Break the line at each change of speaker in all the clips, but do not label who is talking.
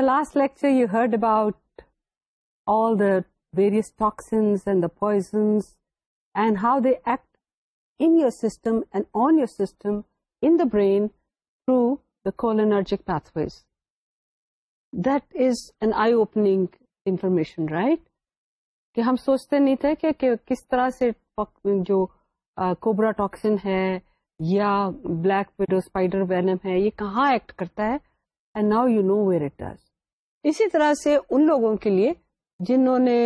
Last lecture you heard about all the various toxins and the poisons and how they act in your system and on your system in the brain تھرجک pathways that is and I opening information right کہ ہم سوچتے نہیں تھے کہ کس طرح سے جو کوبرا ٹاکسن ہے یا بلیک ویڈو اسپائڈر وینم ہے یہ کہاں ایکٹ کرتا ہے and now you know where it is اسی طرح سے ان لوگوں کے لیے جنہوں نے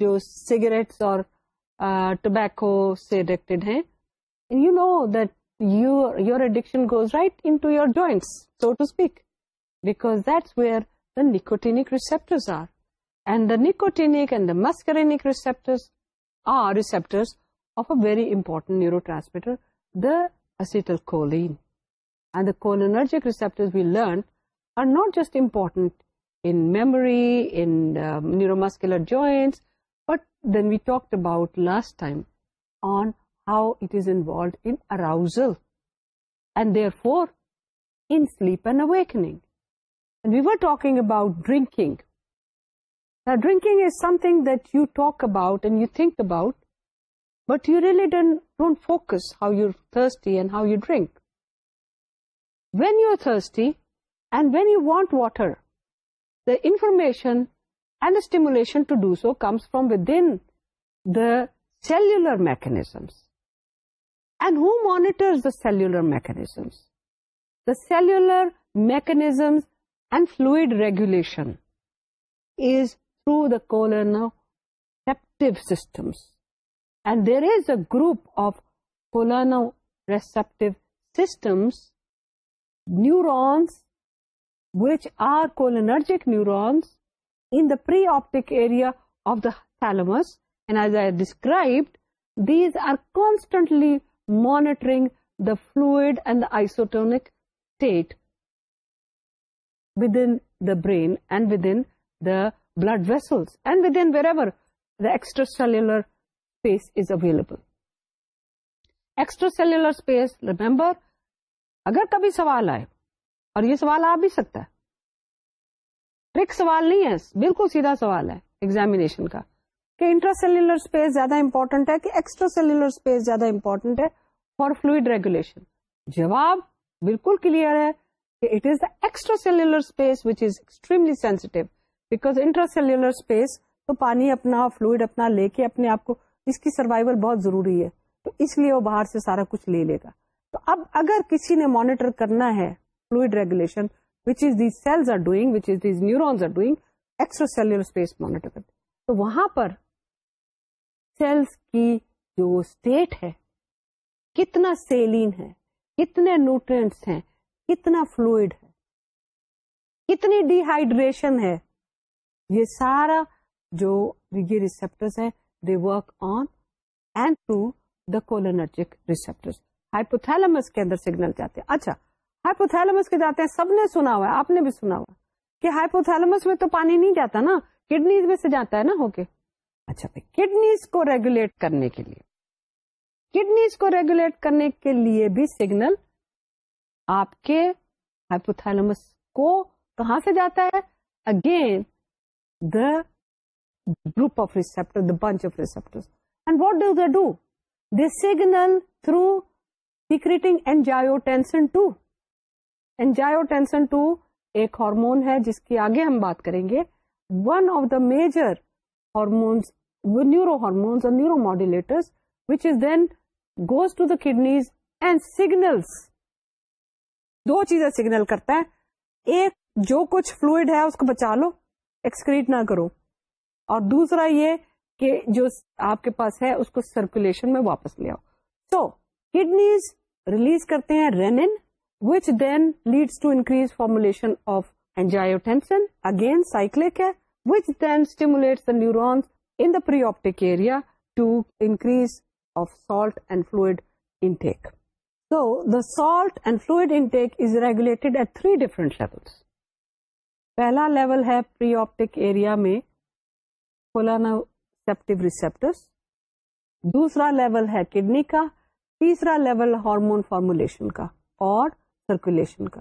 جو سگریٹس اور ٹوبیکو سے اڈکٹیڈ ہیں you know that you your addiction goes right in to your joints so to speak because that's where the nicotinic receptors are and the nicotinic and the muscarinic receptors are receptors of a very important neurotransmitter the acetylcholine and the cholinergic receptors we learn are not just important in memory, in uh, neuromuscular joints, but then we talked about last time on how it is involved in arousal and therefore in sleep and awakening. And we were talking about drinking. Now, drinking is something that you talk about and you think about, but you really don't focus how you're thirsty and how you drink. When you're thirsty, and when you want water, the information and the stimulation to do so comes from within the cellular mechanisms. And who monitors the cellular mechanisms? The cellular mechanisms and fluid regulation is through the colonoreceptive systems. And there is a group of colonoreceptive systems, neurons وچ are cholinergic neurons in the preoptic area of the thalamus describe these are constantly monitoring the fluid and the آئیسوٹ with in the brain and the blood vessel and where extracellular space is available extracellular space remember اگر کبھی سوال آئے اور یہ سوال آ بھی سکتا ہے ٹرک سوال نہیں ہے بالکل سیدھا سوال ہے ایگزامیشن کا کہ انٹرا سیلولر اسپیس زیادہ امپورٹنٹ ہے کہ ایکسٹرا سیلولر اسپیس زیادہ امپورٹنٹ ہے فار فلوئڈ ریگولیشن جواب بالکل کلیئر ہے کہ it is the extracellular space which is extremely sensitive because intracellular space تو پانی اپنا فلوئڈ اپنا لے کے اپنے آپ کو اس کی سروائول بہت ضروری ہے تو اس لیے وہ باہر سے سارا کچھ لے لے گا تو اب اگر کسی نے مانیٹر کرنا ہے فلوڈ ریگولیشن تو وہاں پرجک ریسپٹر اچھا ہائپوتھیلمس کے جاتے ہیں سب نے سنا ہوا ہے آپ نے بھی سنا ہوا کہ ہائپوتھیلمس میں تو پانی نہیں جاتا نا کڈنیز میں سے جاتا ہے نا ہو کے اچھا کڈنیز کو ریگولیٹ کرنے کے لیے کڈنیز کو ریگولیٹ کرنے کے لیے بھی سگنل آپ کے ہائپوتھیلمس کو کہاں سے جاتا ہے again the group of receptor the bunch of receptor and what do do signal through secreting to angiotensin two ایک ہارمون ہے جس کی آگے ہم بات کریں گے one of the major hormones neurohormones اور neuromodulator which is then goes to the kidneys and signals دو چیزیں سگنل کرتا ہے ایک جو کچھ فلوئڈ ہے اس کو بچا لو ایکسکریٹ نہ کرو اور دوسرا یہ کہ جو آپ کے پاس ہے اس کو سرکولیشن میں واپس لے آؤ سو کڈنیز ریلیز کرتے ہیں renin which then lead increase formulation of angiotensin اگینکلیٹ نیورونسٹک so the salt and fluid intake is regulate at three different level پہلا لیول ہے دوسرا لیول ہے کڈنی کا تیسرا لیول ہارمون فارمولیشن کا اور سرکولیشن کا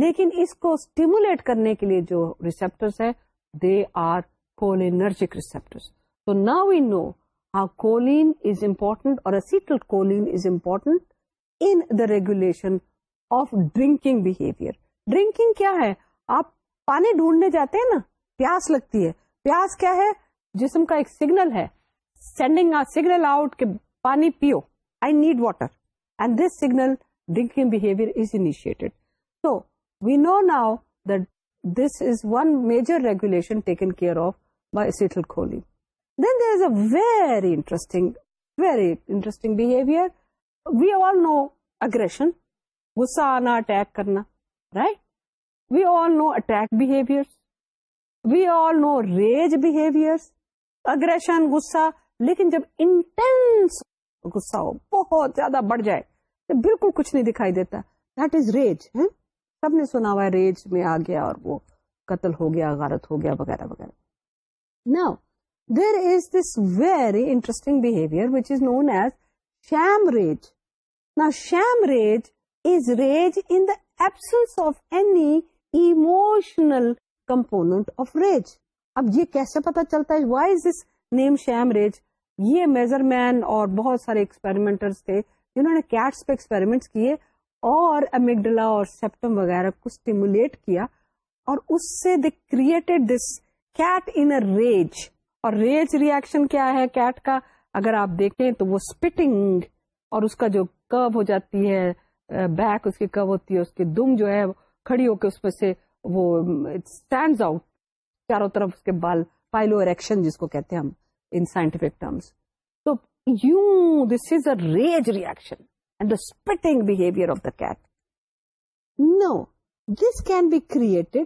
لیکن اس کو اسٹیمولیٹ کرنے کے لیے جو ریسپٹرس ہے دے آر کولینرجک ریسپٹرس تو نا we know how choline is important اور acetylcholine is important in the regulation of drinking behaviour drinking کیا ہے آپ پانی ڈھونڈنے جاتے ہیں نا پیاس لگتی ہے پیاس کیا ہے جسم کا ایک سگنل ہے سینڈنگ سگنل آؤٹ کہ پانی پیو I need water and this signal drinking behaviour is initiate so we know now this is one major regulation taken care of by acetyl very interesting very interesting we all know aggression گسا آنا attack کرنا right we all know attack behaviour we all know rage behaviour گسا لیکن جب intense گسا ہو بہت زیادہ بڑھ جائے بالکل کچھ نہیں دکھائی دیتا دیٹ از ریج ہے سب نے سنا ہوا ریج میں آ گیا اور وہ قتل ہو گیا غارت ہو گیا وغیرہ وغیرہ نا there is this very interesting behaviour which is known as sham rage نا sham rage is rage in the absence of any emotional component of rage اب یہ کیسے پتا چلتا ہے why is this name sham rage یہ میزرمین اور بہت سارے ایکسپیریمنٹر تھے جنہوں نے کیٹس پہ ایکسپیریمنٹس کیے اور امیگڈلا اور سیپٹم وغیرہ کو اسٹیمولیٹ کیا اور اس سے they created this cat in rage اور ریج ریئیکشن کیا ہے کیٹ کا اگر آپ دیکھیں تو وہ اسپٹنگ اور اس کا جو کرو ہو جاتی ہے بیک اس کی کرو ہوتی ہے اس کی دم جو ہے کھڑی ہو کے اس میں سے وہ اسٹینڈ آؤٹ چاروں طرف اس کے بال پائلو ایریکشن جس کو کہتے ہیں ہم in scientific terms you this is a rage reaction and the spitting behaviour of the cat know this can be create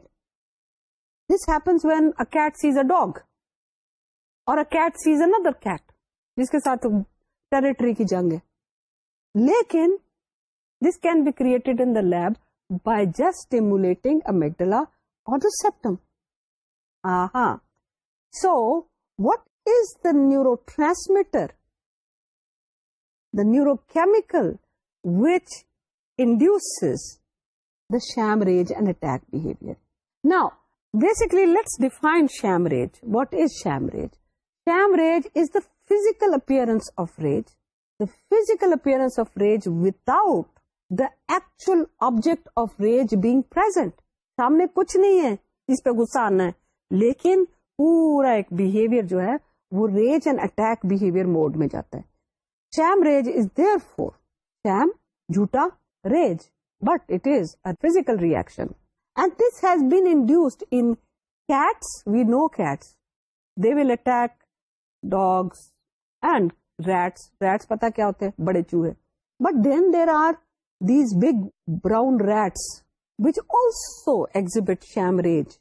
this happens when a cat sees a dog اور ساتھ ٹیرٹری کی جنگ ہے لیکن this can be created in the lab by stimulating a amygdala اور septum so what is the neurotransmitter neurochemical which induce the sham rage and attack behaviour now basically let's define sham rage what is sham rage sham rage is the physical appearance of rage the physical appearance of rage without the actual object of rage being پر کچھ نہیں ہے اس پہ گسا آنا ہے لیکن پورا ایک بہیویئر جو ہے وہ rage and attack behaviour mode میں جاتا ہے بڑے چوہے but then there are these big برا rats which O exhibit sham rage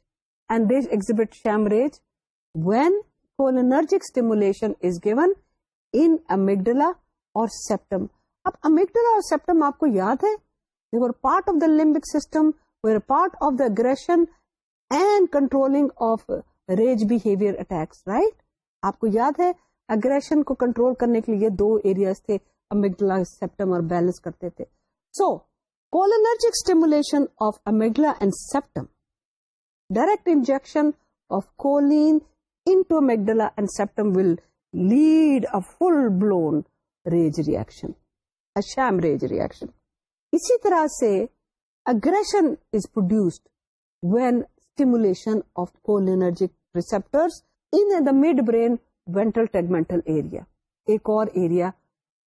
and دیگزیب sham rage وینجک stimulation is given in amygdala اور سیپٹم اب امیگڈلا اور سیپٹم آپ کو یاد ہے limbic system we are part of کو یاد ہے اگریشن کو کنٹرول کرنے کے لیے دو ایریاز تھے امیگڈلا سیپٹم اور بیلنس کرتے تھے so cholinergic stimulation of amygdala and septum direct injection of choline into amygdala and septum will lead a full blown rage reaction sham rage reaction اسی طرح سے aggression is produced when stimulation of كوٹرس in the midbrain ventral tegmental area ایک اور area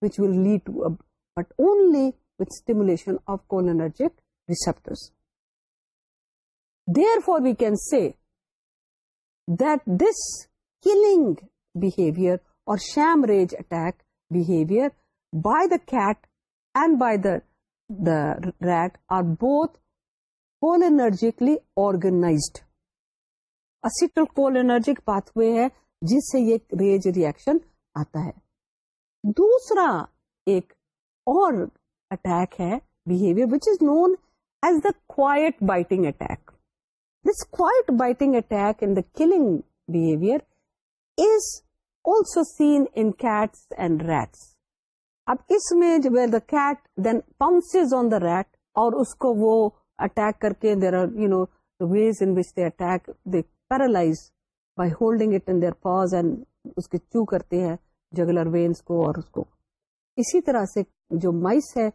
which will lead to but only with stimulation of كوجک receptor therefore we can see that this killing sham rage attack behaviour by the cat and by the the rat are both جس سے دوسرا ایک اور killing behaviour is rat اور اس کو وہ اٹیک کر کے اسی طرح سے جو مائس ہے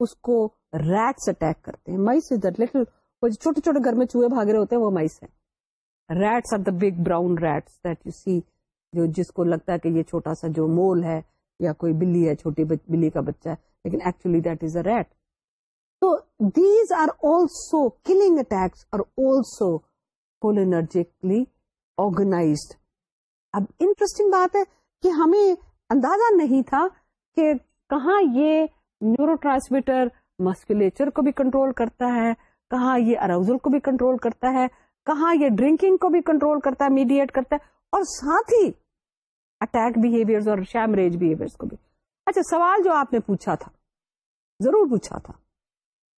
اس کو ریٹس اٹیک کرتے ہیں مائس از لٹل وہ چھوٹے چھوٹے گھر میں چوہے بھاگ رہے ہوتے ہیں وہ مائس ہیں rats are the big brown that you see جو جس کو لگتا ہے کہ یہ چھوٹا سا جو مول ہے یا کوئی بلی ہے چھوٹی بلی کا بچہ ہے لیکن actually that is a rat تو these are also killing attacks also organised اب انٹرسٹنگ بات ہے کہ ہمیں اندازہ نہیں تھا کہ کہاں یہ نیورو ٹرانسمیٹر مسکولیچر کو بھی کنٹرول کرتا ہے کہاں یہ اروزل کو بھی کنٹرول کرتا ہے کہاں یہ ڈرنکنگ کو بھی کنٹرول کرتا ہے میڈیٹ کرتا ہے اور ساتھ ہی اٹیک بہیویئر بہیویئر اور کو بھی اچھا سوال جو آپ نے پوچھا تھا ضرور پوچھا تھا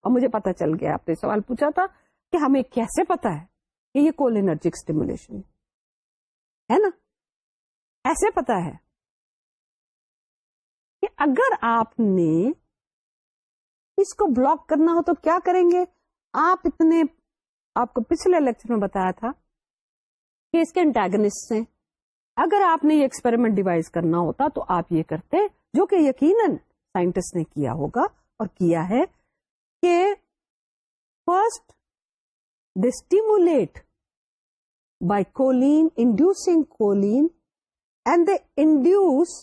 اور مجھے پتا چل گیا آپ نے سوال پوچھا تھا کہ ہمیں کیسے پتا ہے کہ یہ کول اسٹیمولیشن ہے نا ایسے پتا ہے کہ اگر آپ نے اس کو بلاک کرنا ہو تو کیا کریں گے آپ اتنے آپ کو پچھلے لیکچر میں بتایا تھا کہ اس کے انٹاگنس ہیں اگر آپ نے یہ ایکسپیریمنٹ ڈیوائز کرنا ہوتا تو آپ یہ کرتے جو کہ یقیناً سائنٹسٹ نے کیا ہوگا اور کیا ہے کہ first ڈسٹیمولیٹ by choline inducing choline and they induce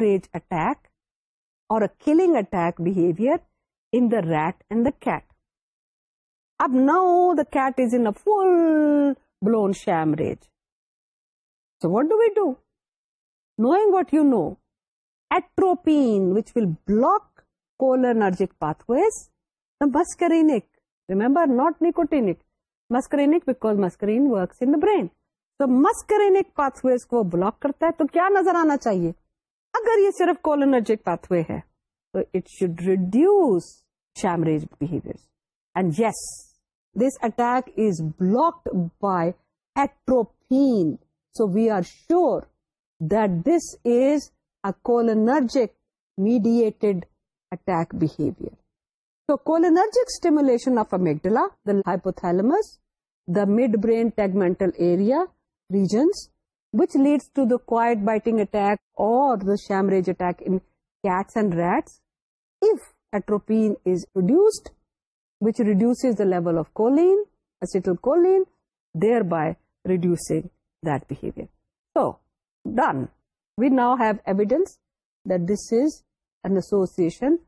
rage attack اور killing attack behaviour in the rat and the cat اب نو the cat is in full blown sham rage what do you do knowing what you know atropine block کولرک pathways کو بلاک کرتا ہے تو کیا نظر آنا چاہیے اگر یہ صرف کولرجک پاتوے ہے تو it should reduce جیمریج behaviour and yes this attack is blocked by atropine so we are sure this is ا کو mediate attack behaviour so cholinergic stimulation of a میٹلا the hypothalamus the midbrain tegmental quiet biting attack اور level of choline کوئی reducing that behavior. So, done. We now have evidence that this is an association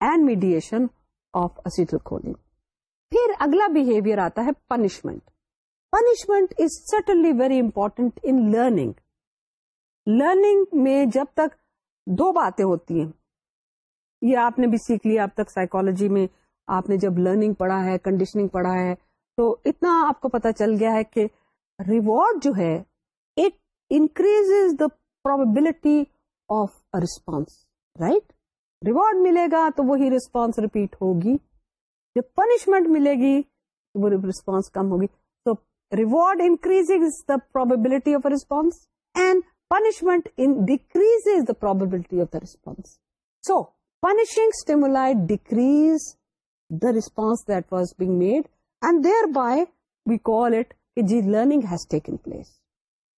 and mediation of acetylcholine. Then, the behavior comes to punishment. Punishment is certainly very important in learning. Learning may jab tak دو باتیں ہوتی ہیں یہ آپ نے بھی سیکھ لیا اب تک سائیکالوجی میں آپ نے جب لرننگ پڑھا ہے کنڈیشننگ پڑھا ہے تو اتنا آپ کو پتا چل گیا ہے کہ ریوارڈ جو ہے it increase the probability of response right reward ملے گا تو وہی ریسپانس ریپیٹ ہوگی جب پنشمنٹ ملے گی تو وہ ریسپانس کم ہوگی تو reward increase the probability of response and punishment decrease the probability of the response so punishing stimuli decrease the response that was being made and thereby we call it کہ جی learning has taken place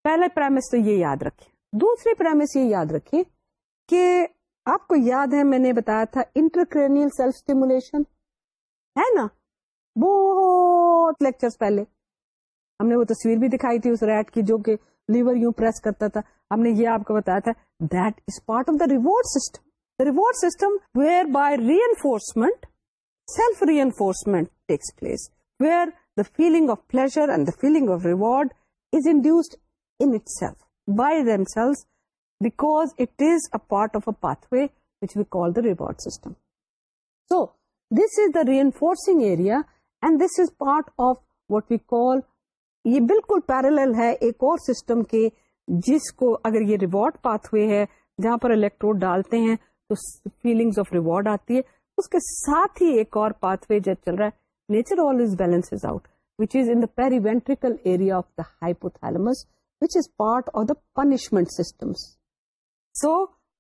پہلا پرائمس تو یہ یاد رکھیں دوسری primes یہ یاد رکھیں کہ آپ کو یاد ہے میں نے بتایا تھا سیلف اسٹیمولیشن ہے نا بہت پہلے ہم نے وہ تصویر بھی دکھائی تھی اس ریٹ کی جو کہ لیور یوں پریس کرتا تھا ہم نے یہ آپ کو بتایا تھا that is part of the reward system reward system whereby reinforcement self reinforcement takes place where feeling of pleasure and the feeling of reward is a pathway which it is the part of a this way call is the and this is part of what we call یہ بالکل parallel ہے ایک اور system کے جس کو اگر یہ ریوارڈ پاتھ وے ہے جہاں پر الیکٹروڈ ڈالتے ہیں تو فیلنگ آف ریوارڈ آتی ہے اس کے ساتھ ہی ایک اور پاتھ وے جب چل رہا ہے nature always balances out, which is in the area nature's balance out in periventricular part of the punishment so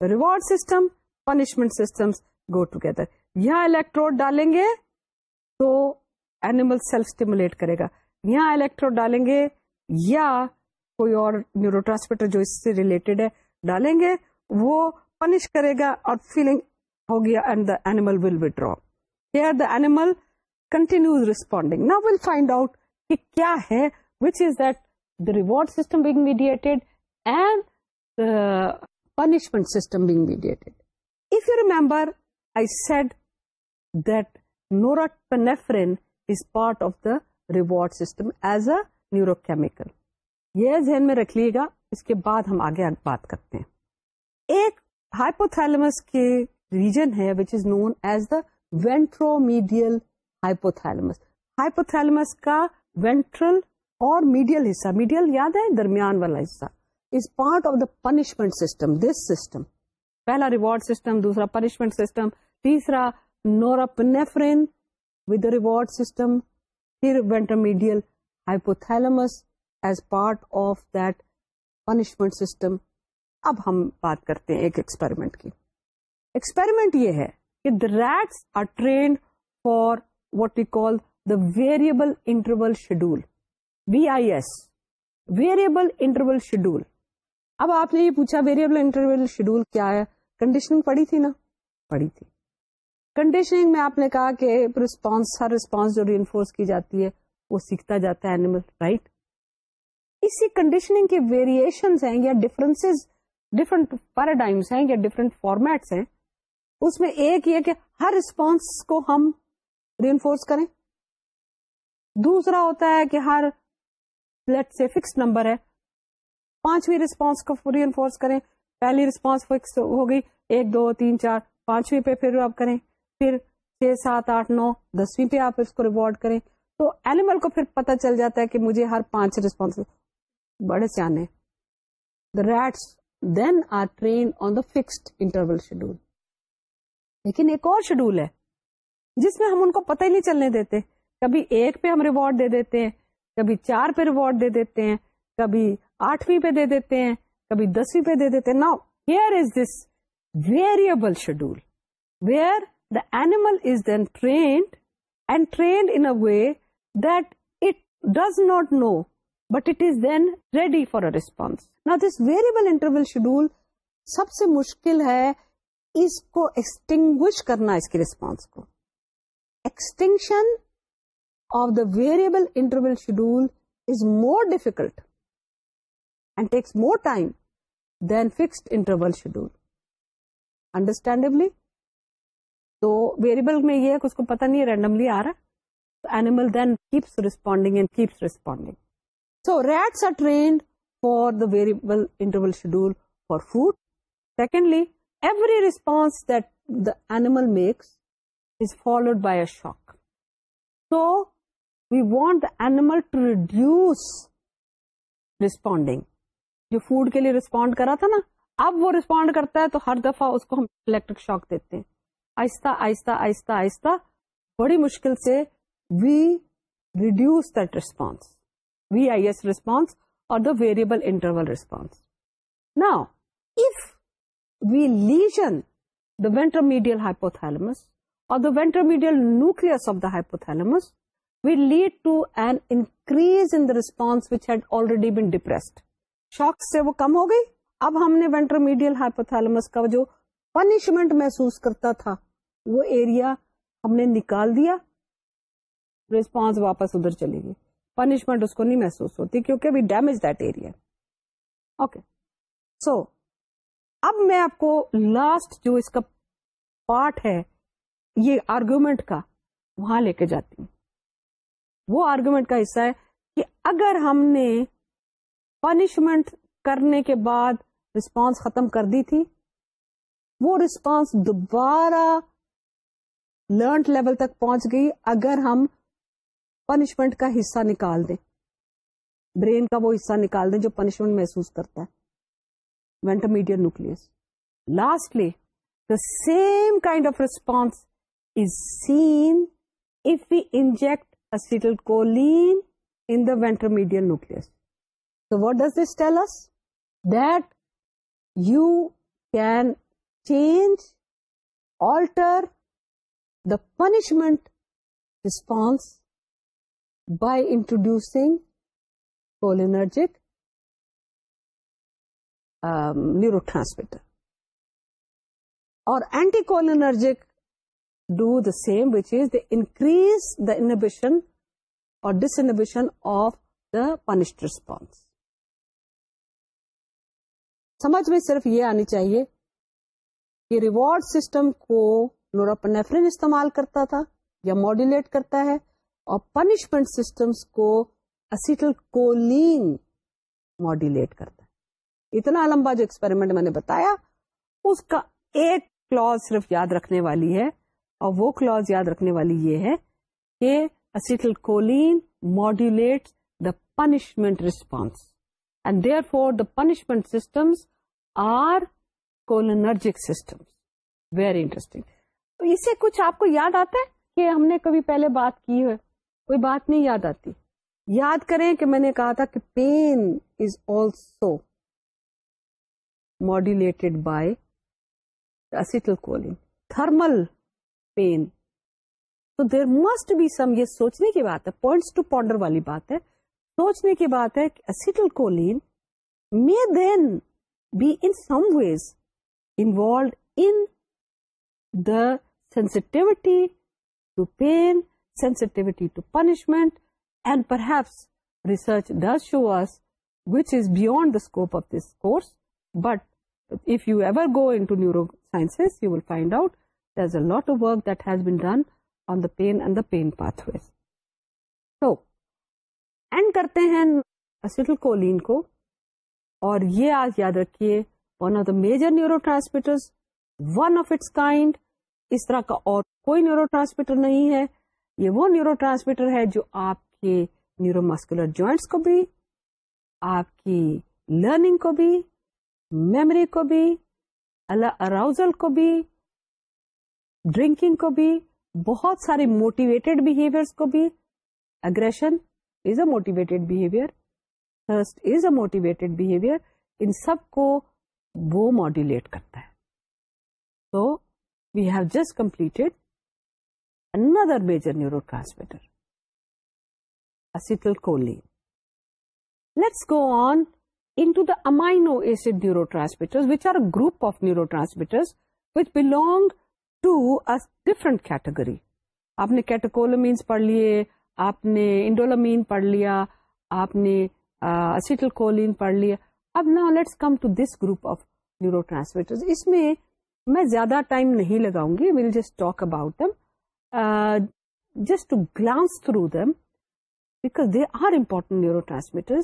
reward punishment suit together یا الیکٹروڈ ڈالیں گے تو اینیمل سیلف اسٹیمولیٹ کرے گا یہاں الیکٹروڈ ڈالیں گے یا کوئی اور نیورو ٹرانسمیٹر جو اس سے ریلیٹڈ ہے ڈالیں گے وہ پنش کرے گا اور فیلنگ ہوگی and the animal will hear the animal responding نا ویل فائنڈ آؤٹ کہ کیا ہے reward system as a neurochemical یہ ذہن میں رکھ لیے گا اس کے بعد ہم آگے بات کرتے ہیں ایک ہائپوتھلیمس کے ریجن ہے which is known as the ventromedial hypothalamus hypothalamus کا وینٹرل اور میڈیل حصہ میڈیل یاد ہے درمیان والا حصہ is part of the punishment system this system پہلا ریوارڈ سسٹم دوسرا پنشمنٹ سسٹم تیسرا نورپنیفرین ود ریوارڈ سسٹم پھر ventromedial hypothalamus as part of that punishment system اب ہم بات کرتے ہیں ایک ایکسپیریمنٹ کی ایکسپیریمنٹ یہ ہے کہ the rats are trained for what we call the variable interval schedule VIS variable interval schedule اب آپ نے یہ پوچھا ویریبل انٹرول شیڈول کیا ہے کہ رسپانس ہر رسپانس جو رینفورس کی جاتی ہے وہ سیکھتا جاتا ہے کنڈیشننگ کے ویریشن ہیں یا ڈفرنس ڈفرنٹ پیراڈائمس ہیں یا ڈفرنٹ فارمیٹس ہیں اس میں ایک یہ کہ ہر رسپانس کو ہم ری انفورس کریں دوسرا ہوتا ہے کہ ہر لیٹ سے فکس نمبر ہے پانچویں رسپانس کو ری انفورس کریں پہلی ریسپانس فکس ہو گئی ایک دو تین چار پانچویں پہ پھر آپ کریں پھر چھ سات آٹھ نو دسویں پہ آپ اس کو ریوارڈ کریں تو اینیمل کو پھر پتا چل جاتا ہے کہ مجھے ہر پانچ رسپانس بڑے سیانے the rats then are train on the fixed interval schedule لیکن ایک اور شیڈول ہے جس میں ہم ان کو پتہ ہی نہیں چلنے دیتے کبھی ایک پہ ہم ریوارڈ دے دیتے ہیں کبھی چار پہ ریوارڈ دے دیتے ہیں کبھی آٹھویں پہ دے دیتے ہیں کبھی دسویں پہ دے دیتے ہیں here is this variable schedule where the animal is then trained and trained in way that it does not know but it is then ready for response نا دس ویریبل انٹرول شیڈول سب سے مشکل ہے اس کو extinguish کرنا اس کے ریسپانس کو شن of the variable interval schedule is more difficult and takes more time than fix interval schedule understandably تو ویریبل میں یہ ہے کہ اس کو پتا نہیں رینڈملی آ رہا animal then keeps responding and keeps responding so rats are trained for the variable interval schedule for food secondly every that the animal makes followed by a shock so we want the animal to reduce responding جو food کے لیے respond کرا تھا نا اب وہ respond کرتا ہے تو ہر دفعہ اس کو ہم الیکٹرک شاک دیتے ہیں آہستہ آہستہ آہستہ آہستہ بڑی مشکل سے we reduce that response V I S response اور دا ویریبل انٹرول ریسپانس نا if we lesion the ventromedial hypothalamus the ventromedial nucleus of the hypothalamus we lead to an increase ہیڈ آلریڈیسڈ شوق سے وہ کم ہو گئی اب ہم نے جو پنشمنٹ محسوس کرتا تھا وہ ایریا ہم نے نکال دیا رسپانس واپس ادھر چلے گی پنشمنٹ اس کو نہیں محسوس ہوتی کیونکہ we damage that area okay so اب میں آپ کو لاسٹ جو اس کا پارٹ ہے یہ آرگومنٹ کا وہاں لے کے جاتی ہوں وہ آرگومنٹ کا حصہ ہے کہ اگر ہم نے پنشمنٹ کرنے کے بعد رسپانس ختم کر دی تھی وہ رسپانس دوبارہ لرنڈ لیول تک پہنچ گئی اگر ہم پنشمنٹ کا حصہ نکال دیں برین کا وہ حصہ نکال دیں جو پنشمنٹ محسوس کرتا ہے ventromedial nucleus lastly the same kind of response seen if yes کولین in the ventromedial nucleus what does this tells then change alter the punishment response by introducing cholinergic neurotransmitter اور anticholinergic do the same which is they increase the inhibition اور this of of the response. سمجھ میں صرف یہ آنی چاہیے کہ reward system کو نوراپنیفرین استعمال کرتا تھا یا ماڈیولیٹ کرتا ہے اور پنشمنٹ سسٹمس کولین ماڈیولیٹ کرتا ہے اتنا لمبا جو ایکسپیریمنٹ میں نے بتایا اس کا ایک کلوز صرف یاد رکھنے والی ہے اور وہ کلوز یاد رکھنے والی یہ ہے کہ acetylcholine modulate the punishment response and there for the punishment systems are cholinergic system very interesting تو اسے کچھ آپ کو یاد آتا ہے کہ ہم نے کبھی پہلے بات کی ہے کوئی بات نہیں یاد آتی یاد کریں کہ میں نے کہا تھا کہ pain is also modulated by acetylcholine thermal pain تو دیر مسٹ بی سم یہ سوچنے کی بات ہے پوائنٹس ٹو پونڈر والی بات ہے سوچنے کی بات ہے کہ choline sensitivity to pain sensitivity to punishment and perhaps research dish show us which is beyond the scope of this course but if you ever go into neuroscience you will find out note to work that has been done on the pain and pain تولین کو اور یہ آج یاد رکھیے one of the major neurotransmitter اس طرح کا اور کوئی نیورو ٹرانسمیٹر نہیں ہے یہ وہ نیورو ٹرانسمیٹر ہے جو آپ کے نیورو مسکولر جوائنٹس کو بھی آپ کی لرننگ کو بھی میمری کو بھی الراؤزل کو بھی ڈرنکنگ کو بھی بہت سارے موٹیویٹیڈ بہیویئر کو بھی aggression is a behaviour thirst is a motivated behaviour ان سب کو وہ ماڈیولیٹ کرتا ہے تو وی ہیو جسٹ کمپلیٹ اندر major neurotransmitter let's go on in amino acid neurotransmitter which are group of neurotransmitter belong to different category آپ نے کیٹکول پڑھ لیے آپ نے انڈولامین پڑھ لیا آپ نے اسیٹل کولین پڑھ لیا اب نا let's come to this group of neurotransmitter اس میں میں زیادہ ٹائم نہیں لگاؤں گی well just talk about them just to glance through them because they are important neurotransmitter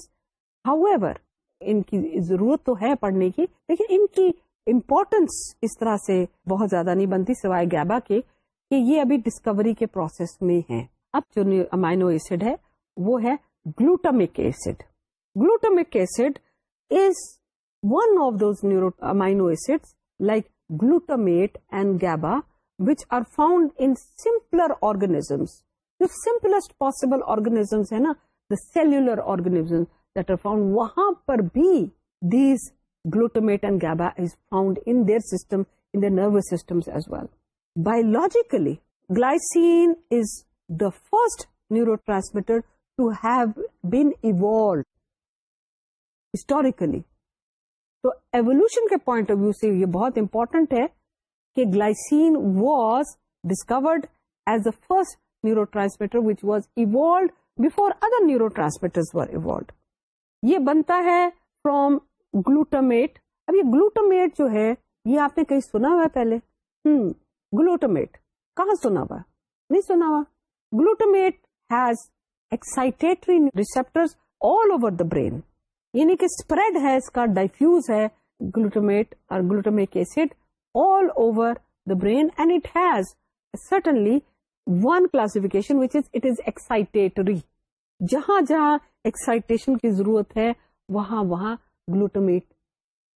however ان کی ضرورت تو ہے پڑھنے کی لیکن ان کی امپورٹنس اس طرح سے بہت زیادہ نہیں بنتی سوائے گیبا کے کہ یہ ابھی ڈسکوری کے پروسیس میں ہے اب جو امائنو ایسڈ ہے وہ ہے glutamic acid glutamic acid is one of those neuro amino acid like glutamate and GABA which are found in simpler organisms جو سمپلسٹ پاسبل آرگنیزمس ہے نا the cellular organism that are found وہاں پر بھی these glutamate and GABA is found انسٹم system as well biologically glycine is the first neurotransmitter to have been evolved historically تو evolution کے point of view سے یہ بہت important ہے کہ glycine was discovered as the first neurotransmitter which was evolved before other neurotransmitters یہ بنتا ہے فروم گلوٹامیٹ اب یہ گلوٹامیٹ جو ہے یہ آپ نے کہیں سنا ہوا ہے پہلے گلوٹامیٹ کہاں سنا ہوا نہیں سنا ہوا glutamate has excitatory receptor all over the brain یعنی کہ اسپریڈ ہے اس کا ڈائفیوز ہے گلوٹامیٹ اور glutamic acid all over the brain and it has certainly one which is it is excitatory جہاں جہاں ایکسائٹیشن کی ضرورت ہے وہاں وہاں glutamate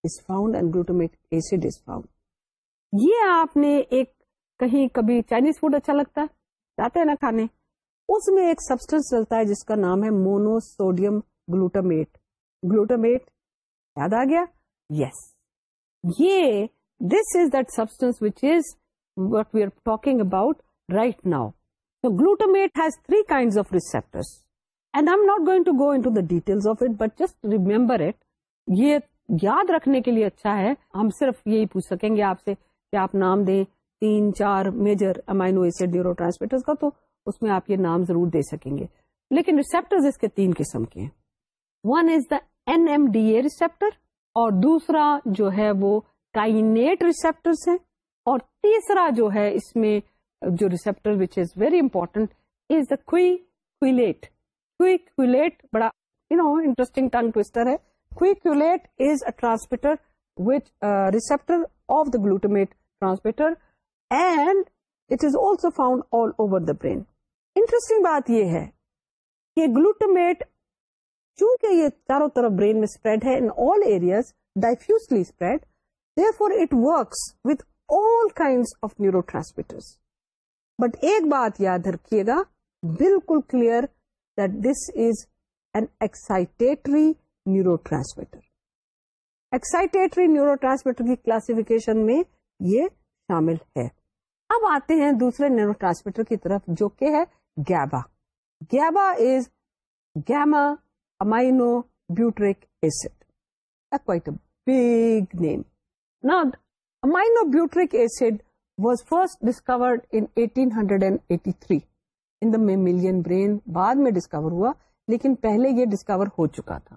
is found and glutamate acid is found یہ آپ نے ایک کہیں کبھی چائنیز فوڈ اچھا لگتا ہے جاتے ہیں نا کھانے اس میں ایک سبسٹینس چلتا ہے جس کا نام ہے مونو سوڈیم گلوٹامیٹ گلوٹامیٹ یاد آ گیا یس یہ this is that substance which is what we are talking about right now glutamate three kind of it یہ یاد رکھنے کے لیے اچھا ہے ہم صرف یہی پوچھ سکیں گے آپ سے کہ آپ نام دیں تین چار major amino acid neurotransmitter کا تو اس میں آپ یہ نام ضرور دے سکیں گے لیکن ریسپٹر اس کے تین قسم کے ہیں one is the N M D A receptor اور دوسرا جو ہے وہ کائنیٹ ریسپٹر ہیں اور تیسرا جو ہے اس میں جو receptor which is very important is the داٹ کلیٹ بڑا you know interesting thing toaster ہے ٹرانسمیٹر و receptor of the گلوٹمیٹرس also found all over the brain interesting یہ گلوٹمیٹ چونکہ یہ چاروں طرف برین میں اسپریڈ ہے بٹ ایک بات یاد رکھیے گا بالکل clear this is an excitatory neurotransmitter excitatory neurotransmitter کی کلاسفکیشن میں یہ شامل ہے اب آتے ہیں دوسرے نیورو ٹرانسمیٹر کی طرف جو کہ ہے GABA GABA is gamma amino butyric acid big name نا amino butyric acid was first discovered hundred and eighty three in million brain بعد میں ڈسکور ہوا لیکن پہلے یہ ڈسکور ہو چکا تھا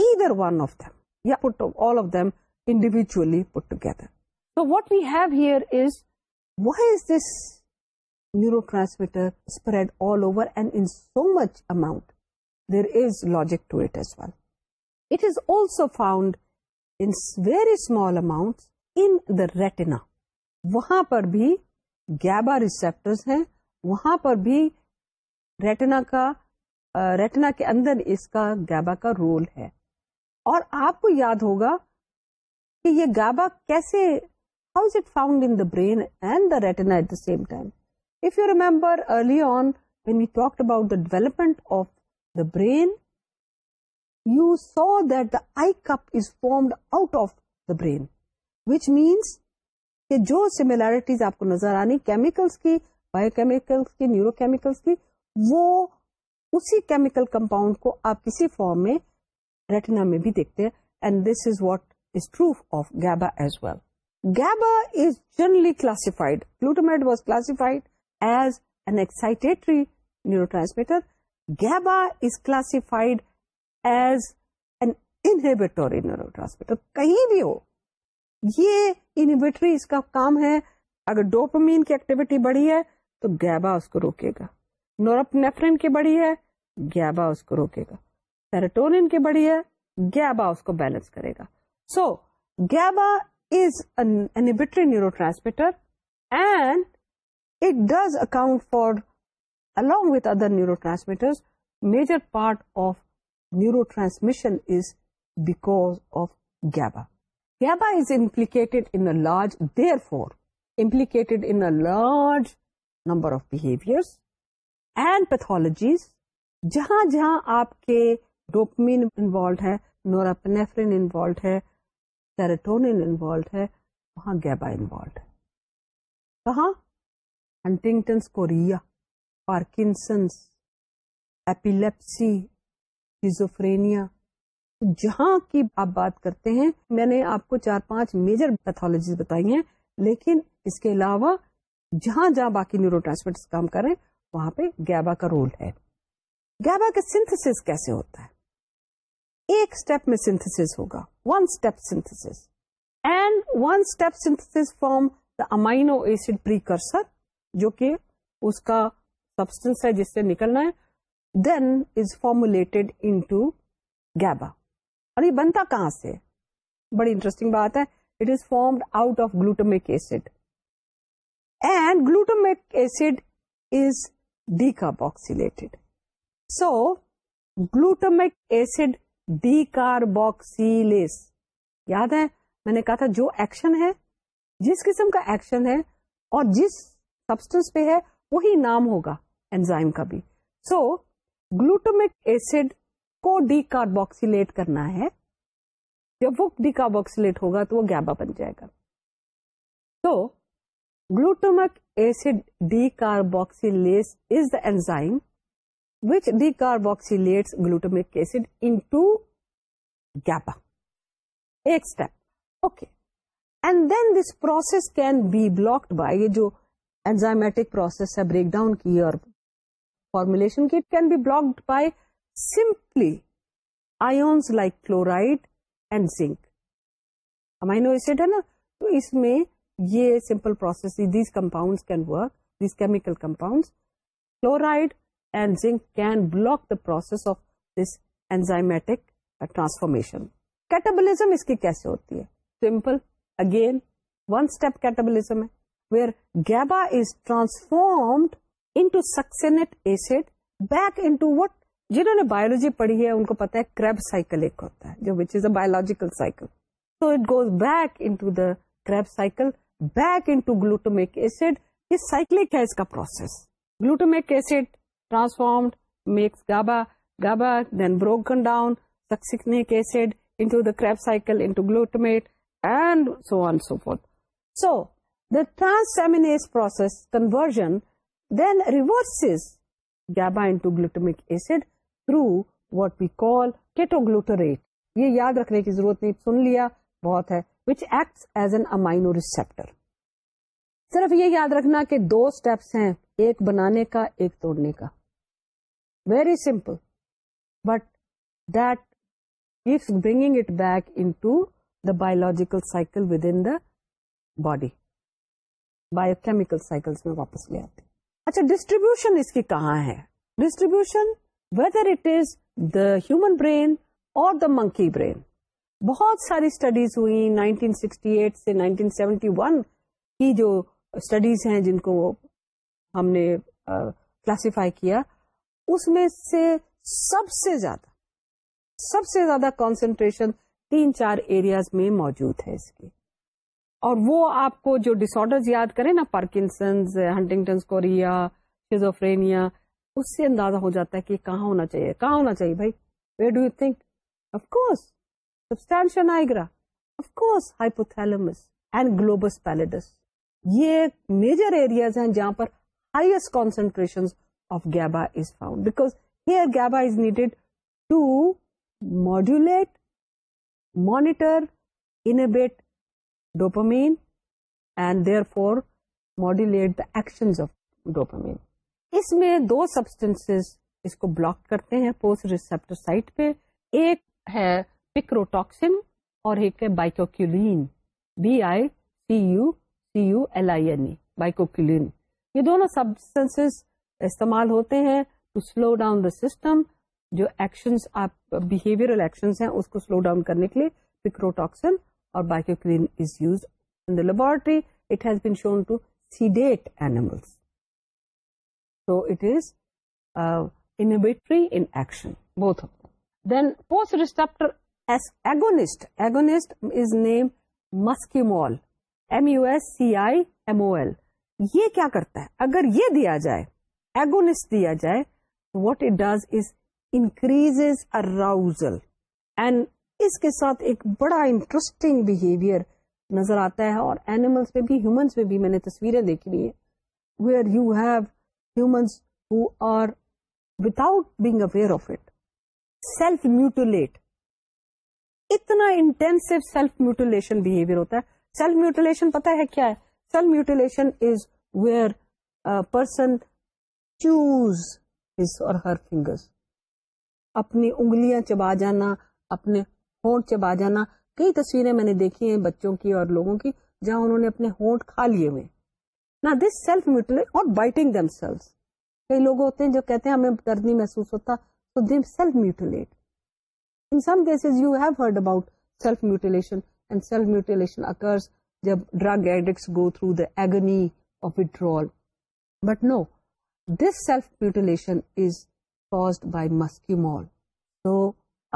either one of them yeah put all of them individually put together so what we have here is why is this neurotransmitter spread all over and in so much amount there is logic to it as well it is also found in very small amounts in the retina وہاں پر بھی گیبا receptors ہیں وہاں پر بھی retina کا retina کے اندر اس کا گیبا کا رول ہے اور آپ کو یاد ہوگا کہ یہ گابا کیسے how is it found in the brain and the retina at the same time if you remember early on when you talk about the development of the brain you saw that the eye cup is formed out of the brain which means کہ جو similarities آپ کو نظر آنی chemicals کی biochemicals کی neurochemicals کی وہ اسی کیمیکل کمپاؤنڈ کو آپ کسی فارم میں ریٹنا میں بھی دیکھتے ہیں and this is what is true of GABA as well GABA is generally کلاسومیٹ was classified as an excitatory neurotransmitter GABA is classified as an inhibitory neurotransmitter کہیں بھی ہو یہ انہیبیٹری اس کا کام ہے اگر ڈوپمین کی ایکٹیویٹی بڑی ہے تو گیبا اس کو روکے گا نورپ نیفرین کی بڑی ہے گیبا اس کو روکے گا سیروٹونین کی بڑی ہے گیبا اس کو بیلنس کرے گا so GABA is neurotransmitter and it does account for جہاں جہاں آپ کے ڈوپمین انوالوڈ ہے نوراپنیفرین انوالوڈ ہے انوالوڈ ہے وہاں گیبا انوالوڈ ہے کہاں ہنٹنگٹنس کوریا پارکنسنس ایپیلیپسی جہاں کی آپ بات کرتے ہیں میں نے آپ کو چار پانچ میجر پیتھولوجیز بتائی ہیں لیکن اس کے علاوہ جہاں جہاں باقی نیورو ٹرانسمیٹر کام کریں وہاں پہ گیبا کا رول ہے گیبا کا سنتھس کیسے ہوتا ہے ایک اسٹیپ میں سنتھس ہوگا one step synthesis and one step synthesis the amino acid precursor جو کہ اس کا سبسٹینس ہے جس سے نکلنا ہے دین از فارمولیٹڈ ان ٹو گیبا اور یہ بنتا کہاں سے بڑی انٹرسٹنگ بات ہے it is formed out of glutamic acid and glutamic acid is ڈیکا books so glutamic acid decarboxylase یاد ہے میں نے کہا تھا جو ایکشن ہے جس قسم کا ایکشن ہے اور جس سبسٹنس پہ ہے وہی نام ہوگا اینزائم کا بھی سو گلوٹومک ایسڈ کو کاربوکسیلیٹ کرنا ہے جب وہ کاربوکسیلیٹ ہوگا تو وہ گیبا بن جائے گا تو glutamic acid decarboxylase is the enzyme glutamic acid انپا ایک step okay and then this process can be blocked by یہ جو اینزائمیٹک پروسیس ہے بریک ڈاؤن کی اور فارمولیشن کی it can be blocked by simply ions like chloride and zinc amino acid ہے نا تو اس میں یہ simple process these compound can work these chemical compound chloride process of this enzymatic transformation catabolism اس کی ویئر گیباسفارمڈ انٹ ایس back int جنہوں نے بایوجی پڑھی ہے ان کو پتا ہے کریب سائکل ایک ہوتا ہے جو which is a biological cycle so it goes back in یہ سائکلک ہے اس کا پروسیس گلوٹامک ایسڈ ٹ یہ یاد رکھنے کی ضرورت نہیں سن لیا بہت ہے مائنو ریسپٹر صرف یہ یاد رکھنا کہ دو اسٹیپس ہیں ایک بنانے کا ایک توڑنے کا very simple but that bringing it back into the biological cycle with in the body biochemical cycle میں واپس لے آتی اچھا ڈسٹریبیوشن اس کی کہاں ہے distribution whether it is the human brain اور دا منکی برین بہت ساری اسٹڈیز ہوئی 1968 سے 1971 کی جو اسٹڈیز ہیں جن کو ہم نے کلاسیفائی کیا اس میں سے سب سے زیادہ سب سے زیادہ کانسنٹریشن تین چار ایریاز میں موجود ہے اس کے اور وہ آپ کو جو ڈس آڈر یاد کرے نا پارکنسنز ہنٹنگٹنس کوریا فیزوفرینیا اس سے اندازہ ہو جاتا ہے کہ کہاں ہونا چاہیے کہاں ہونا چاہیے بھائی where do you think of course substantia nigra of course hypothalamus and globus pallidus یہ میجر ایریاز ہیں جہاں پر highest concentration of GABA is found because here GABA is needed to modulate monitor inhibit dopamine and therefore modulate the action of dopamine اس میں دو substance اس کو block کرتے ہیں پوسٹ ریسپٹر سائٹ پہ ایک ہے پکروٹاکسن اور ایک ہے bicuculline B I C U C U L I N E bicuculline یہ دونوں سبسٹینس استعمال ہوتے ہیں to slow down the system جو ایکشن آپ بہیویئر ایکشن ہیں اس کو سلو ڈاؤن کرنے کے لیے پکروٹاکسن اور bicuculline is use in the laboratory it has been shown to sedate animals so it is entry in action بہت then post receptor agonist agonist is name muscimol M U S C I M O L یہ کیا کرتا ہے اگر یہ دیا جائے agonist دیا جائے تو it does is increase arousal and اس کے ساتھ ایک بڑا انٹرسٹنگ بہیویئر نظر آتا ہے اور اینیملس میں بھی ہیومنس میں بھی میں نے تصویریں دیکھی ہوئی ہیں where you have humans who are without being aware of it self mutilate اتنا انٹینسو سیلف میوٹولیشن بہیویئر ہوتا ہے سیلف میوٹیلیشن پتا ہے کیا ہے self mutilation is where person choose his or her finger اپنی انگلیاں چبا جانا اپنے ہونٹ چبا جانا کئی تصویریں میں نے دیکھی ہیں بچوں کی اور لوگوں کی جہاں انہوں نے اپنے ہونٹ کھا لیے ہوئے نا this self mutilate or biting themselves کئی لوگ ہوتے ہیں جو کہتے ہیں ہمیں درد نہیں محسوس ہوتا تو them self mutilate in some cases you have heard about self mutilation withdrawal but know this self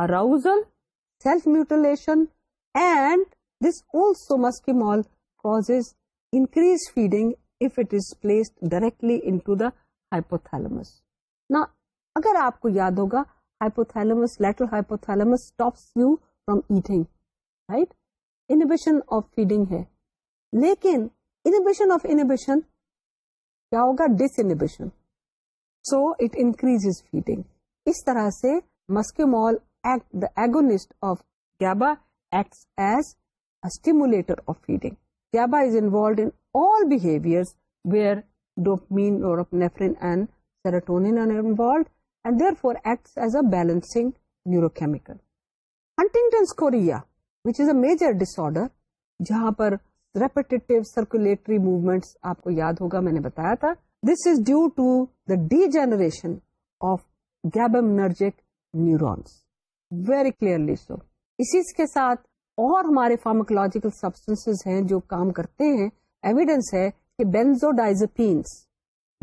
arousal self the hypothalamus نا اگر آپ کو یاد ہوگا stops you from from eating inhibition of feeding ہے لیکن انہیبیشن آف انہیبیشن کیا ہوگا disinhibition so it increase feeding اس طرح سے muscimol act the agonist of GABA act as stimulator of feeding GABA is involved in all behaviour where dopamine اور نیفرین and serotonin involved and therefore act as a balancing neurochemical Huntington's chorea major disorder جہاں پر repetitive circulatory movements یاد ہوگا میں نے بتایا تھا this is due to the degeneration neurons very clearly so اسی کے ساتھ اور ہمارے فارمکولوجیکل سبسٹینس ہیں جو کام کرتے ہیں ایویڈینس ہے کہ benzo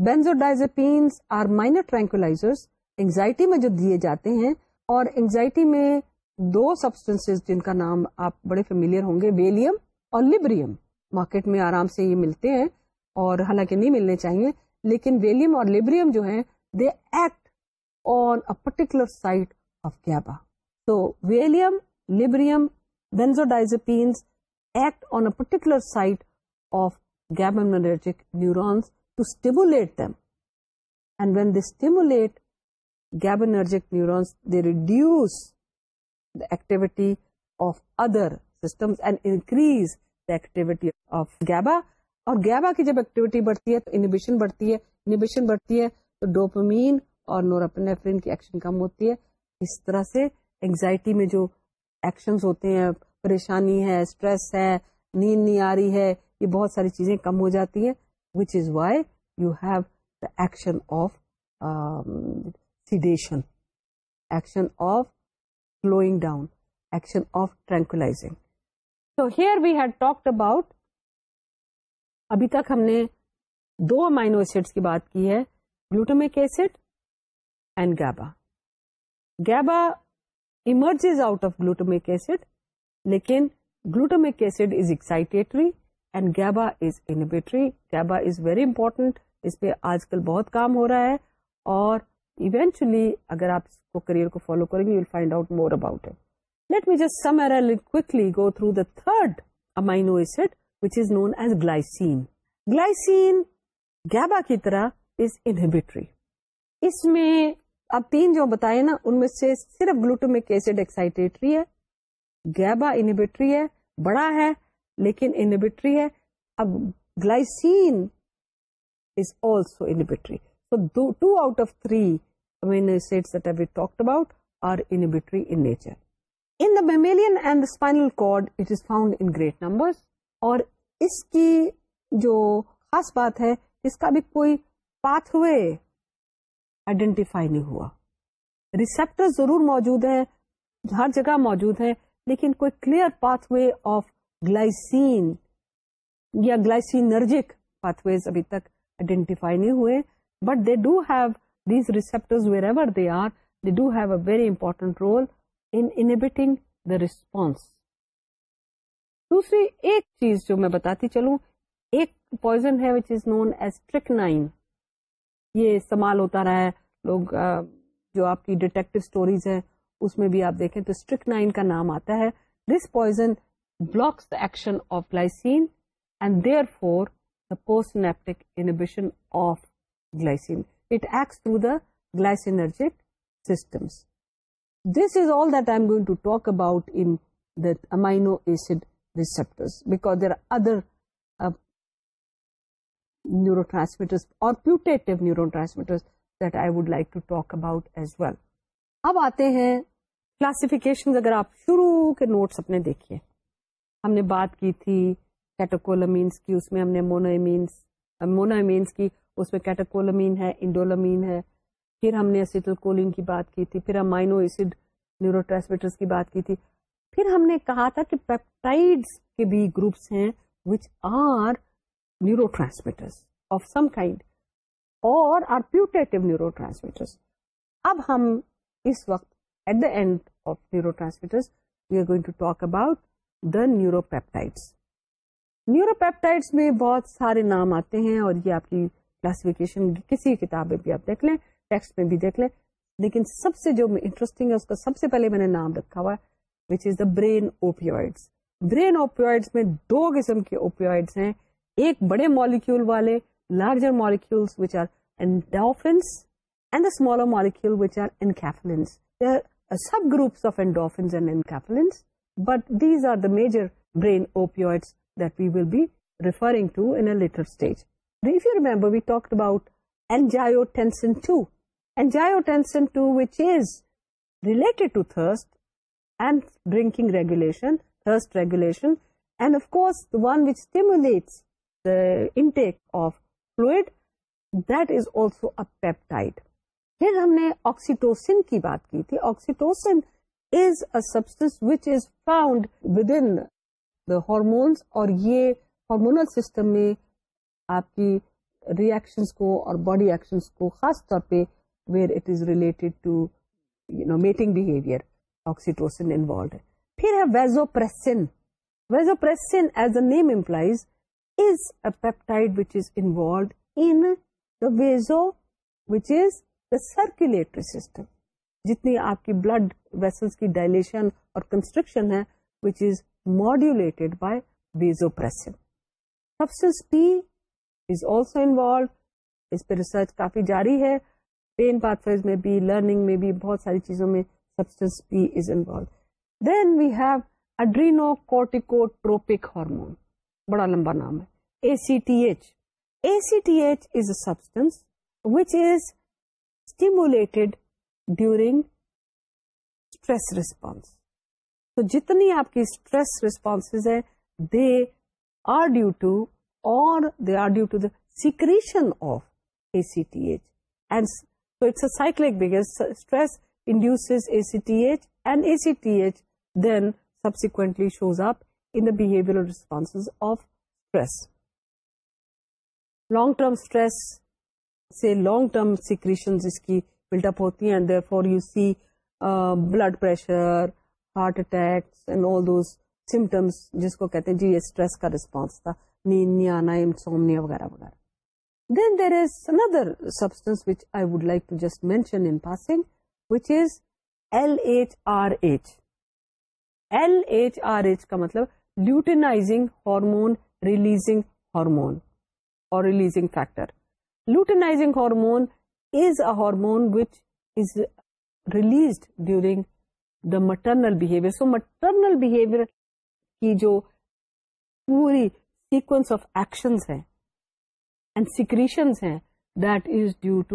benzodiazepines are minor ٹرانکوائزر anxiety میں جو دیے جاتے ہیں اور اینگزائٹی میں دو سبسٹینس جن کا نام آپ بڑے فیملیئر ہوں گے ویلیم اور لبریم مارکیٹ میں آرام سے یہ ملتے ہیں اور حالانکہ نہیں ملنے چاہیے لیکن ویلیم اور لبریم جو ہیں they act on a particular site of GABA تو Valium Librium benzodiazepines act on a particular site of GABAergic neurons to stimulate them and when they stimulate GABAergic neurons they reduce activity of other systems and increase the activity of GABA اور GABA کی جب activity بڑھتی ہے تو inhibition بڑھتی ہے inhibition بڑھتی ہے تو ڈوپومین اور نورپنیفرین کی ایکشن کم ہوتی ہے اس طرح سے انگزائٹی میں جو ایکشنز ہوتے ہیں پریشانی ہے اسٹریس ہے نیند نہیں آ رہی ہے یہ بہت ساری چیزیں کم ہو جاتی ہیں which is why you have the action of sedation action of دوائ ہے گلوٹام GABA emerges out of glutamic acid لیکن glutamic acid is excitatory and گیباٹری گیبا از ویری امپورٹنٹ اس پہ آج کل بہت کام ہو رہا ہے اور ایونچولی اگر آپ اس کو کریئر کو فالو کریں گے you will find out more about it let me just سم کلی go through the third amino acid which is known as glycine glycine GABA کی طرح از انہیبیٹری اس میں اب تین جو بتائے نا ان میں سے صرف گلوٹومک ایسڈ ایکسائٹیٹری ہے گیبا انہیبیٹری ہے بڑا ہے لیکن انہیبیٹری ہے اب glycine is also inhibitory so do two out of threat اباؤٹری in nature in the mammalian cord found number اور اس کی جو خاص بات ہے اس کا بھی کوئی پاتھ وے آئیڈینٹیفائی نہیں ہوا ریسپٹر ضرور موجود ہیں ہر جگہ موجود ہیں لیکن کوئی clear pathway of glycine یا گلائسینرجک پاتھ ویز ابھی تک آئیڈینٹیفائی نہیں ہوئے but they do have these ریسپٹرٹینٹ role انٹنگ ریسپونس دوسری ایک چیز جو میں بتاتی چلوں ایک استعمال ہوتا رہا ہے لوگ جو آپ کی ڈیٹیکٹو اسٹوریز ہیں اس میں بھی آپ دیکھیں تو اسٹرکنائن کا نام آتا ہے this poison blocks the action of glycine and there for the post نیپٹک of glycine. It acts through the glycinergic systems. This is all that I'm going to talk about in the amino acid receptors because there are other uh, neurotransmitters or putative neurotransmitters that I would like to talk about as well. اب آتے ہیں کلاسیفکیشنز اگر آپ شروع کے notice اپنے دیکھیے ہم نے بات کی تھی کیٹوکولمینس کی اس میں ہم نے مونوئمینس مونوئمینس کی اس میں کیٹاکولمین ہے انڈولامین ہے پھر ہم نے اسیٹل کولین کی بات کی تھی پھر امائنو ایسڈ نیورو ٹرانسمیٹرس کی بات کی تھی پھر ہم نے کہا تھا کہ پیپٹائڈس کے بھی گروپس ہیں which are neurotransmitters of some kind اور آر پیوٹیو نیورو ٹرانسمیٹرس اب ہم اس وقت at the end of neurotransmitters we are going to talk about the neuropeptides neuropeptides میں بہت سارے نام آتے ہیں اور یہ آپ کی یشن کسی کتاب میں بھی آپ دیکھ لیں ٹیکسٹ میں بھی دیکھ لیں لیکن سب سے جو انٹرسٹنگ ہے اس کا سب سے پہلے میں نے نام رکھا ہوا ہے which is the brain opioids brain opioids میں دو قسم کے اوپیوائڈس ہیں ایک بڑے مالیکیول والے larger molecules and the smaller which are subgroups of and enkephalins but these are the major brain opioids that we will be referring to in stage if you remember, we talked about angiotensin Angiotensin 2. 2 which which is is related to thirst thirst and and drinking regulation, regulation of of course the the one stimulates intake fluid that also a peptide. پھر ہم نے oxytocin کی بات کی تھی oxytocin is a which is found with in hormones اور یہ hormonal system میں آپ کی ریئیکشنس کو اور باڈی ایکشنس کو خاص طور پہ where it is related to you know mating behaviour oxytocin involved ہے پھر ہے vasopressin vasopressin as a name implies is a peptide which is involved in the vaso which is the circulatory system جتنی آپ کی blood vessels کی dilation اور constriction ہے which is modulated by vasopressin substance P اس پہ research کافی جاری ہے پین پاتھویز میں بھی لرننگ میں بھی بہت ساری چیزوں میں سبسٹینس اڈرینو کوٹیکٹروپک ہارمون بڑا لمبا نام ہے A C T H A C T H is a substance which is stimulated during stress response تو جتنی آپ کی اسٹریس ریسپونس ہیں they are due to they are due to the secretion of A C T H and induce A C T H and A C T H then subsequently shows up in long term stress سے long term secretion build up ہوتی ہیں for you see blood pressure heart attack all those symptoms جس کو کہتے جی یہ stress کا response تھا نیند نہیں آنا انسومنیا وغیرہ وغیرہ then there is another substance which I would like to just mention in passing which is L H R H L H R H کا مطلب لوٹینائزنگ ہارمون ریلیزنگ ہارمون اور releasing factor luteinizing hormone is a hormone which is released during the maternal behaviour so maternal behaviour کی جو پوری sequence ہیں ہیں releasing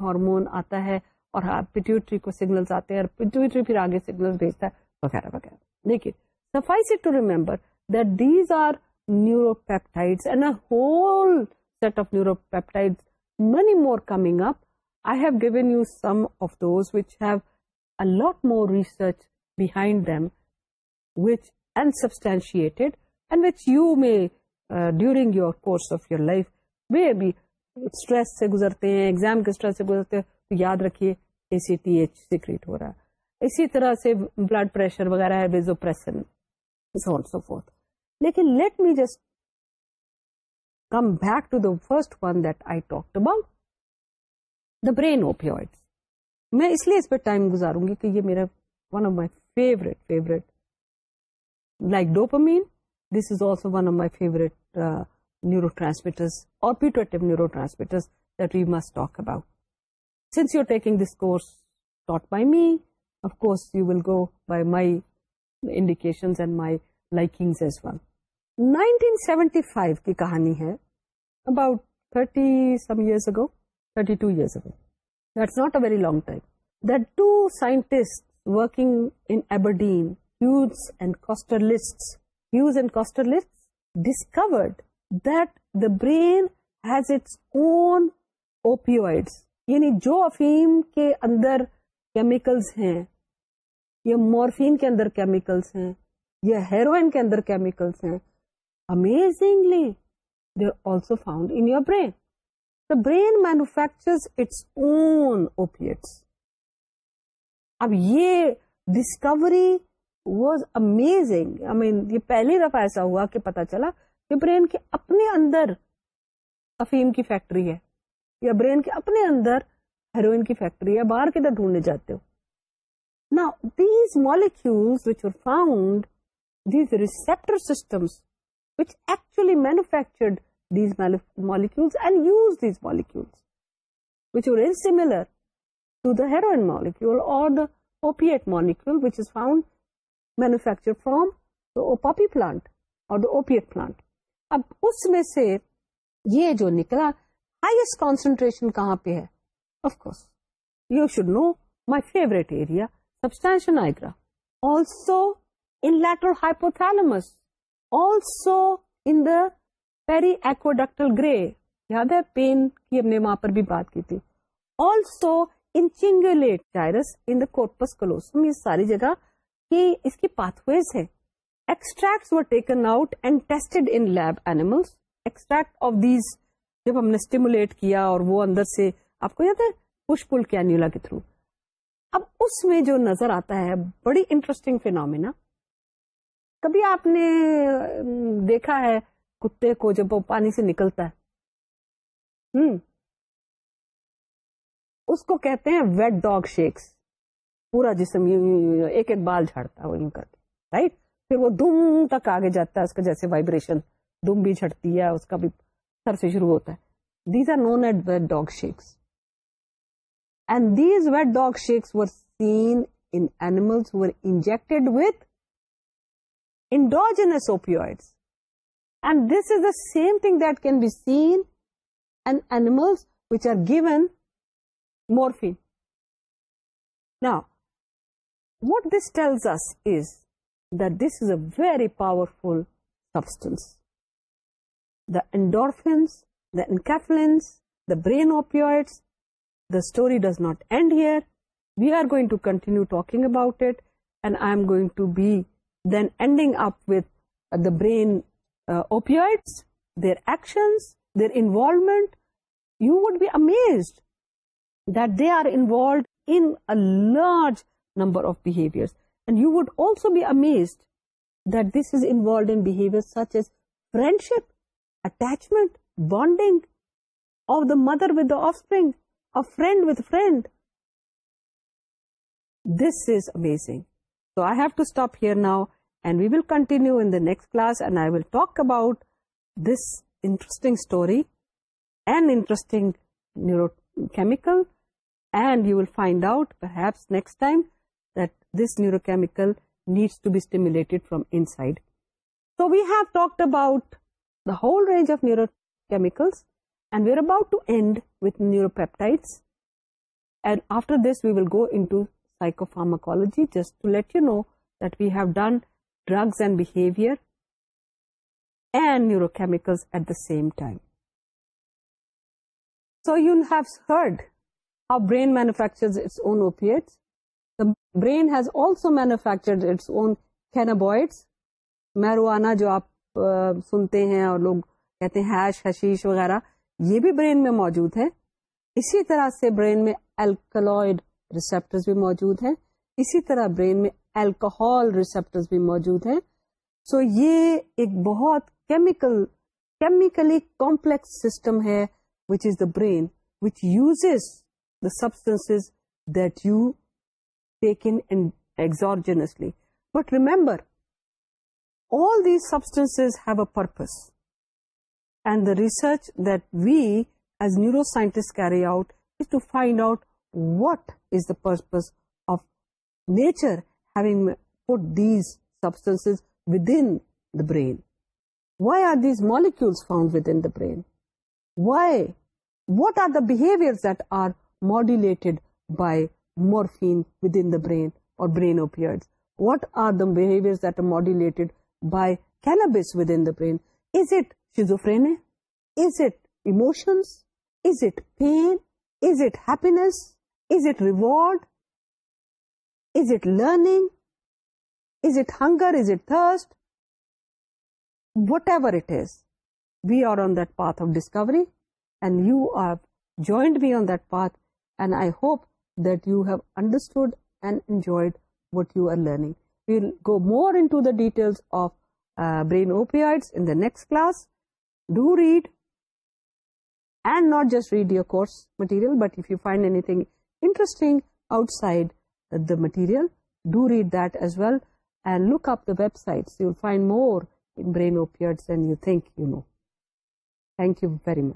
hormone آتا ہے اور پیٹیوٹری ہاں، کو سگنل آتے ہیں اور پیٹیوٹری پھر آگے سگنل بھیجتا ہے وغیرہ وغیرہ دیکھیے divorce of your life way be stress سے گزرتے ہیں ایگزام کے سے گزرتے ہیں یاد رکھیے ہو رہا ہے اسی طرح سے بلڈ پرشر وغیرہ ہے فورتھ لیکن let me just come back to the first one that I talk about the brain میں اس لیے اس پہ ٹائم گزاروں گی کہ یہ میرا one of my favourite favourite like dopamine this is also one of my favourite neurotransmitters اور putative neurotransmitters that we must talk about since you taking this course taught by me of course you will go by my انڈیکشنٹی five کی کہانی ہے about thirty some years ago thirty two year long scientist working discovered that the brain has its own opioid یعنی جو افیم کے اندر chemicals ہیں یا مورفین کے اندر کیمیکلس ہیں یا ہیروئن کے اندر کیمیکلس ہیں amazingly they also found in your brain the brain manufacture اب یہ discovery was amazing I mean یہ پہلی دفعہ ایسا ہوا کہ پتا چلا کہ برین کے اپنے اندر افیم کی فیکٹری ہے یا برین کے اپنے اندر ہیروئن کی فیکٹری ہے باہر کدھر ڈھونڈنے جاتے ہو Now, these molecules which were found, these receptor systems, which actually manufactured these molecules and used these molecules, which were similar to the heroin molecule or the opiate molecule, which is found manufactured from the poppy plant or the opiate plant. اب اس میں سے یہ جو نکلا highest concentration کہاں پہ ہے of course you should know my favourite area ساری جگہسٹریکٹ ایکسٹریکٹ آف دیز جب ہم نے اور وہ اندر سے آپ کو یاد ہے کینیولا کے تھرو اب اس میں جو نظر آتا ہے بڑی انٹرسٹنگ فینومینا کبھی آپ نے دیکھا ہے کتے کو جب وہ پانی سے نکلتا ہے اس کو کہتے ہیں ویٹ ڈاگ شیکس پورا جسم ایک ایک بال جھڑتا ہے وہ کر کے رائٹ پھر وہ دم تک آگے جاتا ہے اس کا جیسے وائبریشن دم بھی جھڑتی ہے اس کا بھی سر سے شروع ہوتا ہے these are known at wet dog shakes And these wet dog shakes were seen in animals who were injected with endogenous opioids. And this is the same thing that can be seen in animals which are given morphine. Now, what this tells us is that this is a very powerful substance. The endorphins, the enkephalins, the brain opioids, the story does not end here we are going to continue talking about and I am going to beg options there aren't you we amazed they are involved in large number آفرو be amazed this is and انچ friendship attachment bonding of the mother with the offspring a friend with friend. This is amazing. So I have to stop here now, and we will continue in the next class, and I will talk about this interesting story, an interesting neurochemical, and you will find out perhaps next time that this neurochemical needs to be stimulated from inside. So we have talked about the whole range of neurochemicals, and we are about to end وتھائیٹر this we will go انکو pharmacology just to let you know that we have ڈنگ neurochemical at the C so you have heard how brain manufacture brain has also manufactured its اونبوئٹس marijuana جو آپ سنتے ہیں اور لوگ کہتے ہیں ہیش حشیش وغیرہ یہ بھی برین میں موجود ہے اسی طرح سے برین میں الکلوئڈ ریسپٹر بھی موجود ہیں اسی طرح برین میں الکوہول ریسپٹر بھی موجود ہیں سو so, یہ ایک بہت کیمیکل کیمیکلی کمپلیکس سسٹم ہے which is the brain which uses the substance that you take exogenously but remember all these substances have a purpose research this neuroscientists carry out to find out what is داپز of nature's مالکنٹ by مورٹ are ماڈیو schizophrenia? Is it emotions? Is it pain? Is it happiness? Is it reward? Is it learning? Is it hunger? Is it thirst? Whatever it is, we are on that path of discovery and you have joined me on that path and I hope that you have understood and enjoyed what you are learning. We'll go more into the details of uh, brain opioids in the next class. do read, and not just read your course material, but if you find anything interesting outside the material, do read that as well, and look up the websites. You'll find more in brain opioids than you think you know. Thank you very much.